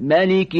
ملك